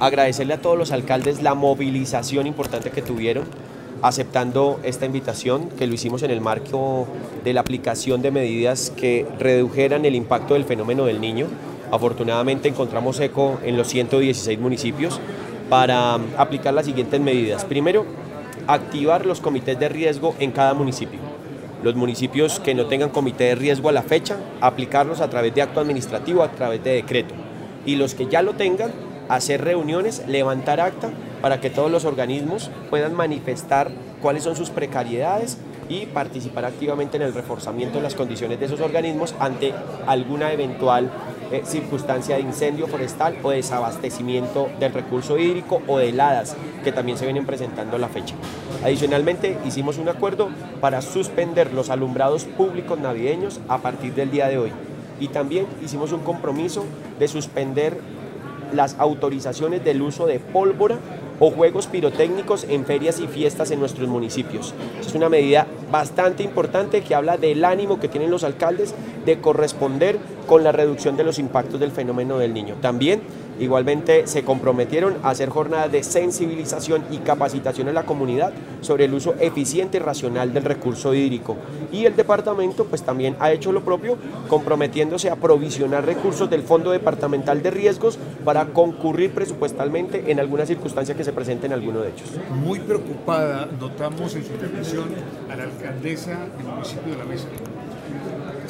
agradecerle a todos los alcaldes la movilización importante que tuvieron aceptando esta invitación, que lo hicimos en el marco de la aplicación de medidas que redujeran el impacto del fenómeno del niño. Afortunadamente encontramos eco en los 116 municipios para aplicar las siguientes medidas. Primero, activar los comités de riesgo en cada municipio. Los municipios que no tengan comité de riesgo a la fecha, aplicarlos a través de acto administrativo, a través de decreto. Y los que ya lo tengan, hacer reuniones, levantar acta para que todos los organismos puedan manifestar cuáles son sus precariedades y participar activamente en el reforzamiento de las condiciones de esos organismos ante alguna eventual eh, circunstancia de incendio forestal o desabastecimiento del recurso hídrico o de heladas que también se vienen presentando a la fecha. Adicionalmente, hicimos un acuerdo para suspender los alumbrados públicos navideños a partir del día de hoy. Y también hicimos un compromiso de suspender las autorizaciones del uso de pólvora o juegos pirotécnicos en ferias y fiestas en nuestros municipios. Es una medida bastante importante que habla del ánimo que tienen los alcaldes de corresponder con la reducción de los impactos del fenómeno del niño. También Igualmente se comprometieron a hacer jornadas de sensibilización y capacitación en la comunidad sobre el uso eficiente y racional del recurso hídrico. Y el departamento pues también ha hecho lo propio, comprometiéndose a provisionar recursos del Fondo Departamental de Riesgos para concurrir presupuestalmente en alguna circunstancia que se presente en alguno de ellos. Muy preocupada, notamos en su intervención a la alcaldesa del municipio de La Mesa.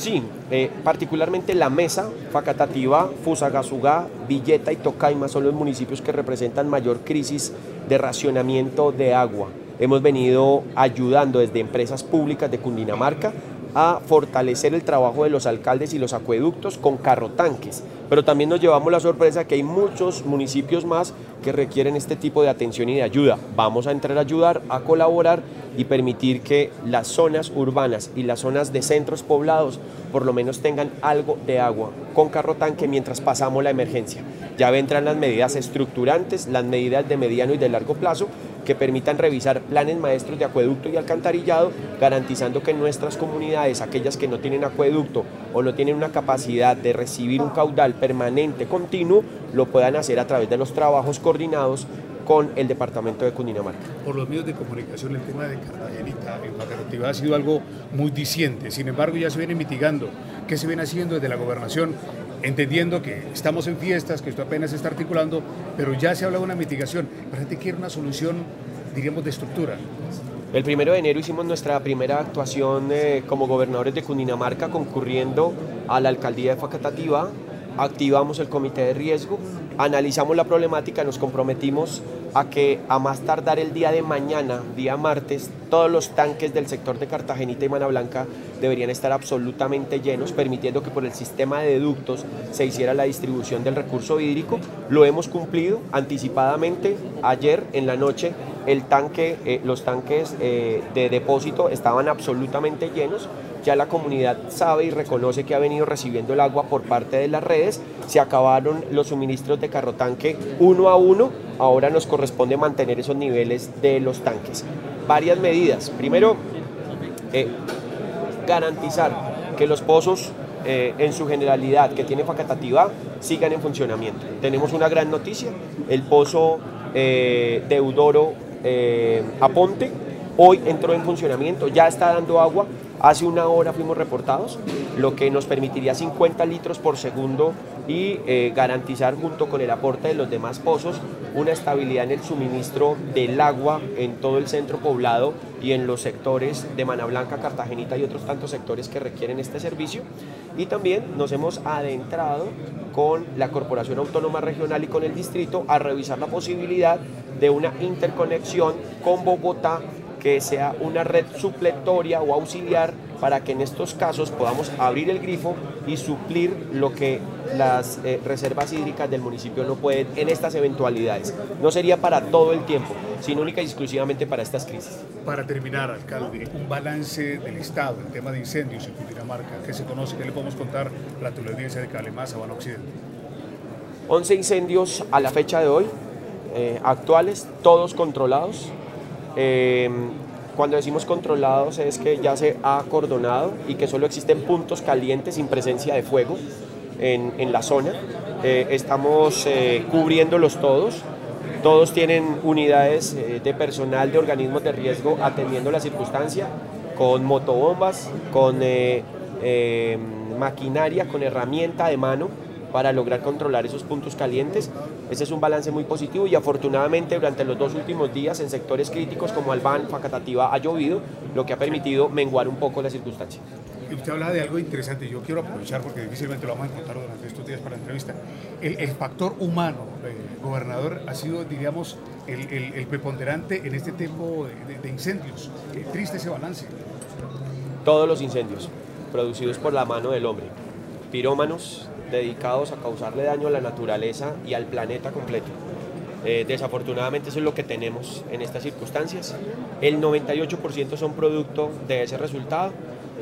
Sí, eh, particularmente La Mesa, Facatativá, Fusagasugá, Villeta y Tocaima son los municipios que representan mayor crisis de racionamiento de agua. Hemos venido ayudando desde empresas públicas de Cundinamarca a fortalecer el trabajo de los alcaldes y los acueductos con carrotanques. Pero también nos llevamos la sorpresa que hay muchos municipios más que requieren este tipo de atención y de ayuda. Vamos a entrar a ayudar, a colaborar y permitir que las zonas urbanas y las zonas de centros poblados por lo menos tengan algo de agua con carrotanque mientras pasamos la emergencia. Ya vendrán las medidas estructurantes, las medidas de mediano y de largo plazo que permitan revisar planes maestros de acueducto y alcantarillado, garantizando que nuestras comunidades, aquellas que no tienen acueducto o no tienen una capacidad de recibir un caudal permanente, continuo, lo puedan hacer a través de los trabajos coordinados con el departamento de Cundinamarca. Por los medios de comunicación el tema de Cartagenita en Facatativá ha sido algo muy diciente, sin embargo ya se viene mitigando. ¿Qué se viene haciendo desde la gobernación entendiendo que estamos en fiestas, que esto apenas se está articulando, pero ya se habla de una mitigación. La gente quiere una solución, diríamos, de estructura. El primero de enero hicimos nuestra primera actuación eh, como gobernadores de Cundinamarca concurriendo a la alcaldía de Facatativá, activamos el comité de riesgo, analizamos la problemática, nos comprometimos a que a más tardar el día de mañana, día martes, todos los tanques del sector de Cartagenita y Mana Blanca deberían estar absolutamente llenos, permitiendo que por el sistema de ductos se hiciera la distribución del recurso hídrico. Lo hemos cumplido anticipadamente. Ayer en la noche eh, los tanques eh, de depósito estaban absolutamente llenos ya la comunidad sabe y reconoce que ha venido recibiendo el agua por parte de las redes, se acabaron los suministros de carrotanque uno a uno, ahora nos corresponde mantener esos niveles de los tanques. Varias medidas. Primero, eh, garantizar que los pozos eh, en su generalidad que tiene Facatativá sigan en funcionamiento. Tenemos una gran noticia, el pozo eh, de Eudoro Aponte hoy entró en funcionamiento, ya está dando agua, Hace una hora fuimos reportados, lo que nos permitiría 50 litros por segundo y eh, garantizar junto con el aporte de los demás pozos una estabilidad en el suministro del agua en todo el centro poblado y en los sectores de Manablanca, Cartagenita y otros tantos sectores que requieren este servicio. Y también nos hemos adentrado con la Corporación Autónoma Regional y con el distrito a revisar la posibilidad de una interconexión con Bogotá que sea una red supletoria o auxiliar para que en estos casos podamos abrir el grifo y suplir lo que las eh, reservas hídricas del municipio no pueden en estas eventualidades. No sería para todo el tiempo, sino única y exclusivamente para estas crisis. Para terminar, alcalde, un balance del Estado en tema de incendios en Cundinamarca, ¿qué se conoce? ¿Qué le podemos contar la teleaudiencia de Calemá, Sabana Occidente? 11 incendios a la fecha de hoy, eh, actuales, todos controlados, Em, cuando decimos controlados es que ya se ha acordonado y que solo existen puntos calientes sin presencia de fuego en, la zona. Eh, estamos eh, cubriéndolos todos. Todos tienen unidades eh, de personal de organismos de riesgo atendiendo la circunstancia, con motobombas, con eh, eh, maquinaria, con herramienta de mano para lograr controlar esos puntos calientes. Ese es un balance muy positivo y afortunadamente durante los dos últimos días en sectores críticos como Albán, Facatativa ha llovido, lo que ha permitido menguar un poco la circunstancia. Y usted habla de algo interesante, yo quiero aprovechar porque difícilmente lo vamos a encontrar durante estos días para la entrevista. El, factor humano, eh, gobernador, ha sido, diríamos, el, preponderante en este tipo de, incendios. Qué triste ese balance. Todos los incendios producidos por la mano del hombre, pirómanos dedicados a causarle daño a la naturaleza y al planeta completo. Eh, desafortunadamente eso es lo que tenemos en estas circunstancias. El 98% son producto de ese resultado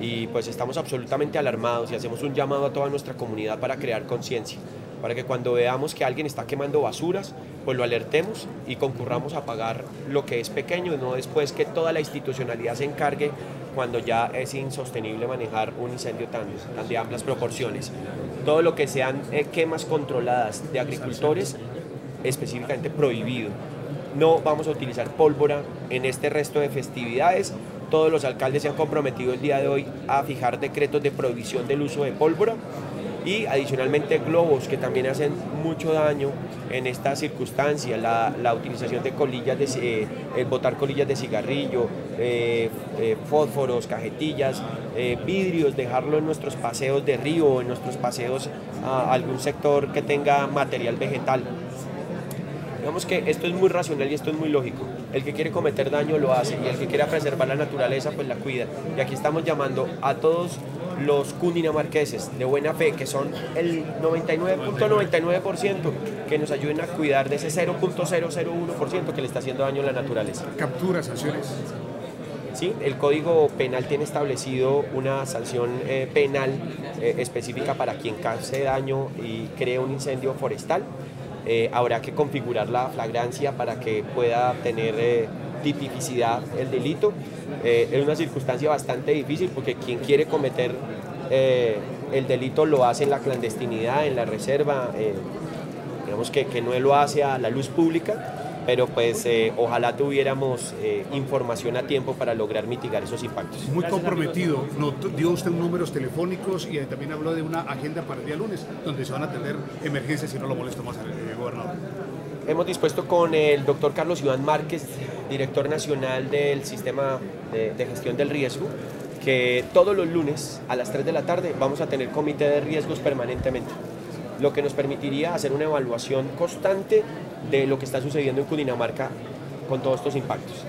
y pues estamos absolutamente alarmados y hacemos un llamado a toda nuestra comunidad para crear conciencia, para que cuando veamos que alguien está quemando basuras, pues lo alertemos y concurramos a pagar lo que es pequeño, no después que toda la institucionalidad se encargue cuando ya es insostenible manejar un incendio tan, de amplias proporciones. Todo lo que sean eh, quemas controladas de agricultores, específicamente prohibido. No vamos a utilizar pólvora en este resto de festividades todos los alcaldes se han comprometido el día de hoy a fijar decretos de prohibición del uso de pólvora y adicionalmente globos que también hacen mucho daño en esta circunstancia, la, utilización de colillas, de, eh, el botar colillas de cigarrillo, eh, eh, fósforos, cajetillas, vidrios, dejarlo en nuestros paseos de río, en nuestros paseos a algún sector que tenga material vegetal. Digamos que esto es muy racional y esto es muy lógico. El que quiere cometer daño lo hace y el que quiere preservar la naturaleza pues la cuida. Y aquí estamos llamando a todos los cundinamarqueses de buena fe, que son el 99.99%, que nos ayuden a cuidar de ese 0.001% que le está haciendo daño a la naturaleza. ¿Capturas, sanciones? Sí, el Código Penal tiene establecido una sanción eh, penal eh, específica para quien cause daño y cree un incendio forestal. Eh, habrá que configurar la flagrancia para que pueda tener eh, tipificidad el delito. Eh, es una circunstancia bastante difícil porque quien quiere cometer el delito lo hace en la clandestinidad, en la reserva, digamos que, que no lo hace a la luz pública pero pues eh, ojalá tuviéramos eh, información a tiempo para lograr mitigar esos impactos. Muy comprometido, dio usted números telefónicos y también habló de una agenda para el día lunes, donde se van a atender emergencias si no lo molesto más al eh, gobernador. Hemos dispuesto con el doctor Carlos Iván Márquez, director nacional del Sistema de, de Gestión del Riesgo, que todos los lunes a las 3 de la tarde vamos a tener comité de riesgos permanentemente lo que nos permitiría hacer una evaluación constante de lo que está sucediendo en Cundinamarca con todos estos impactos.